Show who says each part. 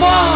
Speaker 1: Come!